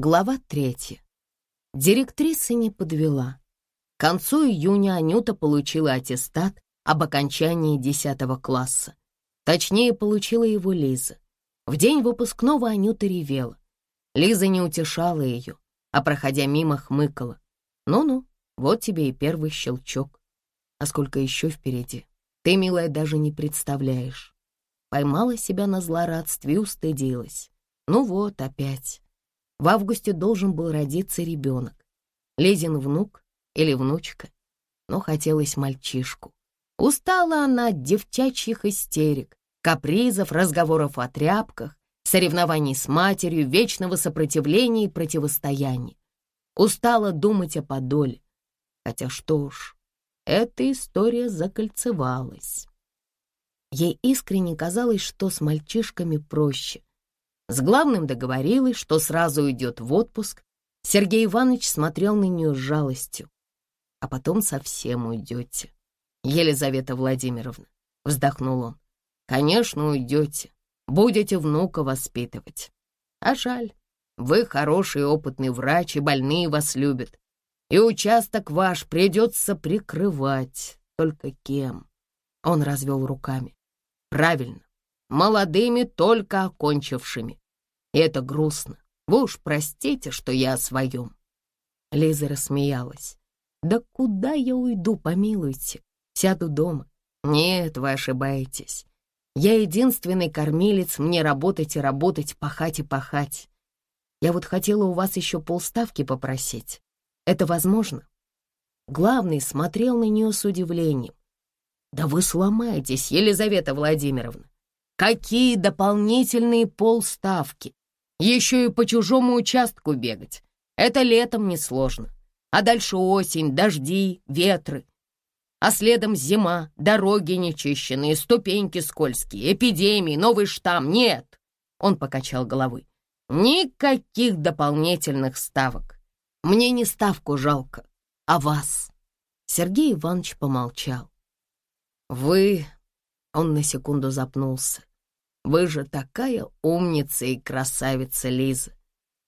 Глава третья. Директриса не подвела. К концу июня Анюта получила аттестат об окончании 10 класса. Точнее, получила его Лиза. В день выпускного Анюта ревела. Лиза не утешала ее, а, проходя мимо, хмыкала. «Ну-ну, вот тебе и первый щелчок. А сколько еще впереди? Ты, милая, даже не представляешь». Поймала себя на злорадстве и устыдилась. Ну вот, опять. В августе должен был родиться ребенок. Лизин внук или внучка. Но хотелось мальчишку. Устала она от девчачьих истерик, капризов, разговоров о тряпках, соревнований с матерью, вечного сопротивления и противостояния. Устала думать о подоле. Хотя что уж, эта история закольцевалась. Ей искренне казалось, что с мальчишками проще. С главным договорилась, что сразу уйдет в отпуск. Сергей Иванович смотрел на нее с жалостью. А потом совсем уйдете. Елизавета Владимировна, вздохнул он. Конечно, уйдете. Будете внука воспитывать. А жаль, вы хороший опытный врач, и больные вас любят. И участок ваш придется прикрывать. Только кем? Он развел руками. Правильно, молодыми, только окончившими. И это грустно. Вы уж простите, что я о своем. Лиза рассмеялась. Да куда я уйду, помилуйте? Сяду дома. Нет, вы ошибаетесь. Я единственный кормилец, мне работать и работать, пахать и пахать. Я вот хотела у вас еще полставки попросить. Это возможно?» Главный смотрел на нее с удивлением. «Да вы сломаетесь, Елизавета Владимировна! Какие дополнительные полставки! Еще и по чужому участку бегать! Это летом несложно. А дальше осень, дожди, ветры а следом зима, дороги нечищенные, ступеньки скользкие, эпидемии, новый штамм. Нет!» Он покачал головой. «Никаких дополнительных ставок. Мне не ставку жалко, а вас». Сергей Иванович помолчал. «Вы...» — он на секунду запнулся. «Вы же такая умница и красавица, Лиза.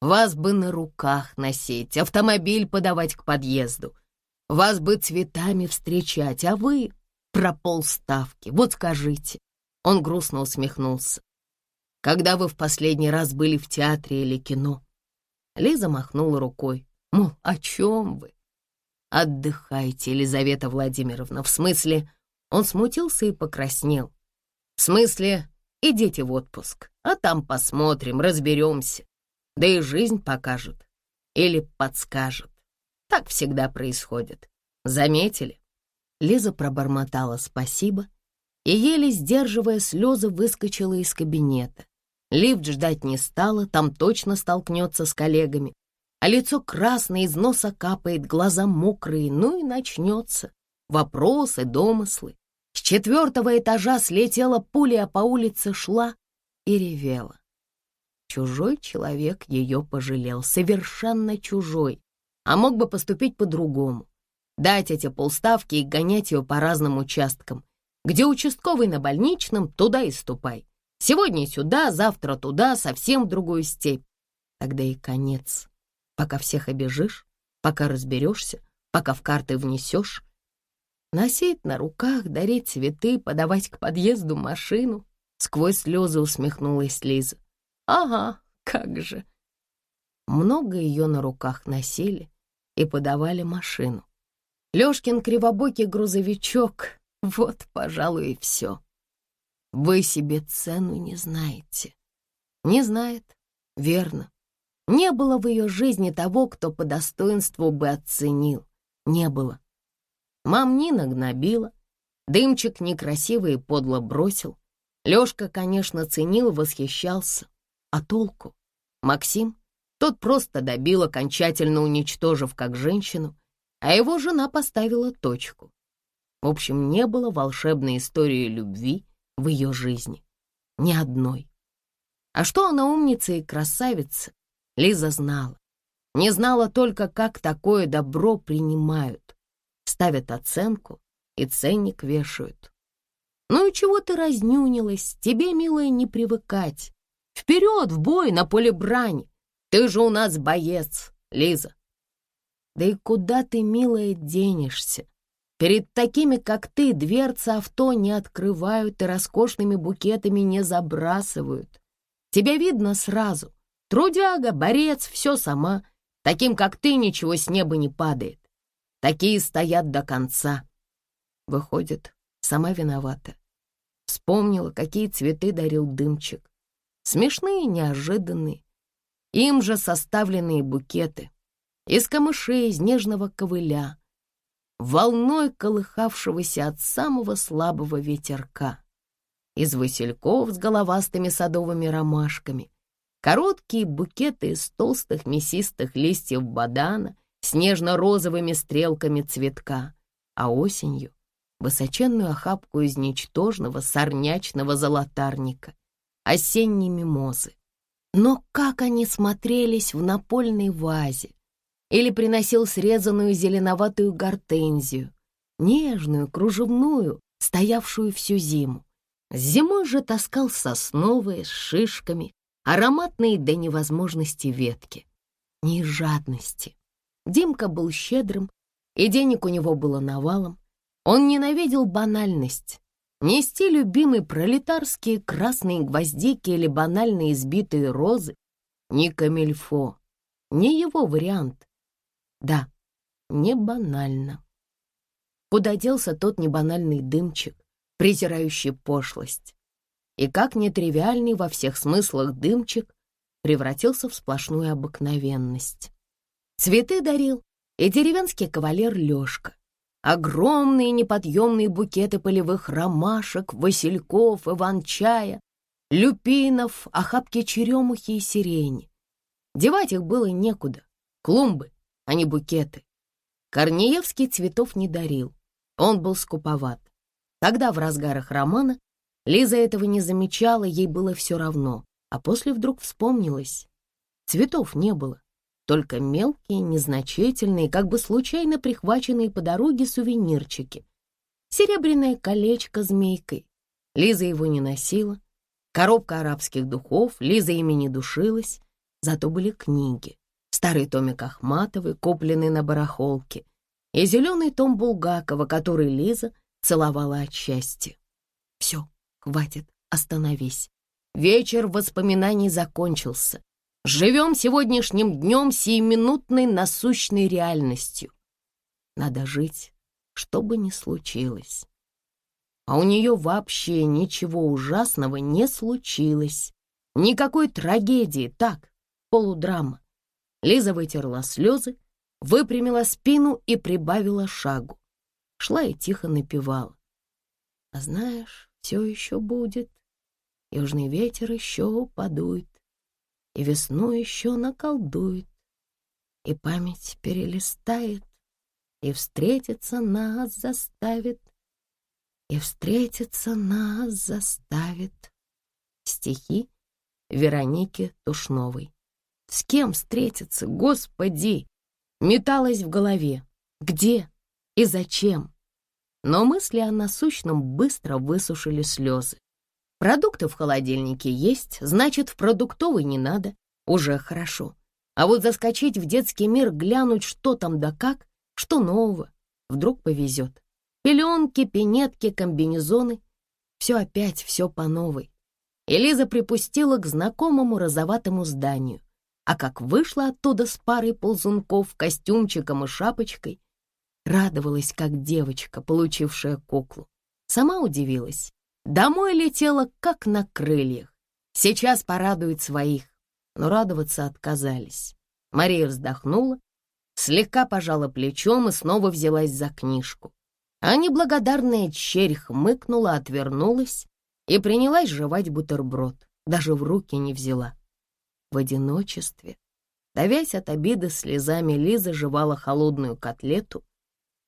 Вас бы на руках носить, автомобиль подавать к подъезду, вас бы цветами встречать, а вы про полставки. Вот скажите. Он грустно усмехнулся. Когда вы в последний раз были в театре или кино? Лиза махнула рукой. Мол, о чем вы? Отдыхайте, Елизавета Владимировна. В смысле, он смутился и покраснел. В смысле, идите в отпуск, а там посмотрим, разберемся. Да и жизнь покажет или подскажет. Так всегда происходит. Заметили?» Лиза пробормотала спасибо и, еле сдерживая слезы, выскочила из кабинета. Лифт ждать не стала, там точно столкнется с коллегами. А лицо красное, из носа капает, глаза мокрые, ну и начнется. Вопросы, домыслы. С четвертого этажа слетела пуля, по улице шла и ревела. Чужой человек ее пожалел, совершенно чужой а мог бы поступить по-другому. Дать эти полставки и гонять ее по разным участкам. Где участковый на больничном, туда и ступай. Сегодня сюда, завтра туда, совсем в другую степь. Тогда и конец. Пока всех обижишь, пока разберешься, пока в карты внесешь. Носить на руках, дарить цветы, подавать к подъезду машину. Сквозь слезы усмехнулась Лиза. Ага, как же. Много ее на руках носили, и подавали машину. Лёшкин кривобокий грузовичок — вот, пожалуй, и все. Вы себе цену не знаете. Не знает, верно. Не было в ее жизни того, кто по достоинству бы оценил. Не было. Мам Нина гнобила, дымчик некрасиво и подло бросил. Лёшка, конечно, ценил, восхищался. А толку? Максим? Тот просто добил, окончательно уничтожив как женщину, а его жена поставила точку. В общем, не было волшебной истории любви в ее жизни. Ни одной. А что она умница и красавица, Лиза знала. Не знала только, как такое добро принимают. Ставят оценку и ценник вешают. Ну и чего ты разнюнилась? Тебе, милая, не привыкать. Вперед, в бой, на поле брани. Ты же у нас боец, Лиза. Да и куда ты, милая, денешься? Перед такими, как ты, дверцы авто не открывают и роскошными букетами не забрасывают. Тебя видно сразу. Трудяга, борец, все сама. Таким, как ты, ничего с неба не падает. Такие стоят до конца. Выходит, сама виновата. Вспомнила, какие цветы дарил дымчик. Смешные, неожиданные. Им же составленные букеты. Из камышей, из нежного ковыля. Волной колыхавшегося от самого слабого ветерка. Из васильков с головастыми садовыми ромашками. Короткие букеты из толстых мясистых листьев бадана с нежно-розовыми стрелками цветка. А осенью высоченную охапку из ничтожного сорнячного золотарника, осенней мимозы. Но как они смотрелись в напольной вазе! Или приносил срезанную зеленоватую гортензию, нежную, кружевную, стоявшую всю зиму. Зимой же таскал сосновые с шишками, ароматные до невозможности ветки. Не жадности. Димка был щедрым, и денег у него было навалом. Он ненавидел банальность. Нести любимые пролетарские красные гвоздики или банальные избитые розы — не камильфо, не его вариант. Да, не банально. Куда делся тот небанальный дымчик, презирающий пошлость? И как нетривиальный во всех смыслах дымчик превратился в сплошную обыкновенность. Цветы дарил и деревенский кавалер Лёшка, Огромные неподъемные букеты полевых ромашек, васильков, иван-чая, люпинов, охапки черемухи и сирени. Девать их было некуда. Клумбы, а не букеты. Корнеевский цветов не дарил. Он был скуповат. Тогда, в разгарах романа, Лиза этого не замечала, ей было все равно. А после вдруг вспомнилось. Цветов не было только мелкие, незначительные, как бы случайно прихваченные по дороге сувенирчики. Серебряное колечко змейкой. Лиза его не носила. Коробка арабских духов, Лиза ими не душилась. Зато были книги. Старый томик Ахматовой, купленный на барахолке, и зеленый том Булгакова, который Лиза целовала от счастья. Все, хватит, остановись. Вечер воспоминаний закончился. Живем сегодняшним днем сиюминутной насущной реальностью. Надо жить, что бы ни случилось. А у нее вообще ничего ужасного не случилось. Никакой трагедии, так, полудрама. Лиза вытерла слезы, выпрямила спину и прибавила шагу. Шла и тихо напевала. А знаешь, все еще будет. Южный ветер еще подует и весну еще наколдует, и память перелистает, и встретиться нас заставит, и встретиться нас заставит. Стихи Вероники Тушновой. С кем встретиться, Господи? Металась в голове. Где и зачем? Но мысли о насущном быстро высушили слезы. Продукты в холодильнике есть, значит, в продуктовый не надо. Уже хорошо. А вот заскочить в детский мир, глянуть, что там да как, что нового, вдруг повезет. Пеленки, пинетки, комбинезоны. Все опять, все по новой. Элиза припустила к знакомому розоватому зданию. А как вышла оттуда с парой ползунков, костюмчиком и шапочкой, радовалась, как девочка, получившая куклу. Сама удивилась. Домой летела, как на крыльях. Сейчас порадует своих, но радоваться отказались. Мария вздохнула, слегка пожала плечом и снова взялась за книжку. А неблагодарная черь хмыкнула, отвернулась и принялась жевать бутерброд, даже в руки не взяла. В одиночестве, давясь от обиды слезами, Лиза жевала холодную котлету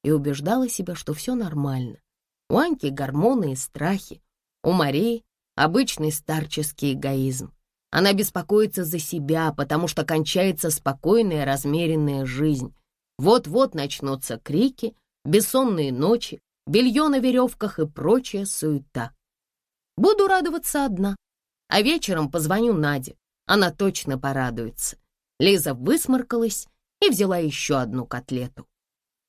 и убеждала себя, что все нормально. У Аньки гормоны и страхи, у Марии обычный старческий эгоизм. Она беспокоится за себя, потому что кончается спокойная, размеренная жизнь. Вот-вот начнутся крики, бессонные ночи, белье на веревках и прочая суета. Буду радоваться одна, а вечером позвоню Наде, она точно порадуется. Лиза высморкалась и взяла еще одну котлету.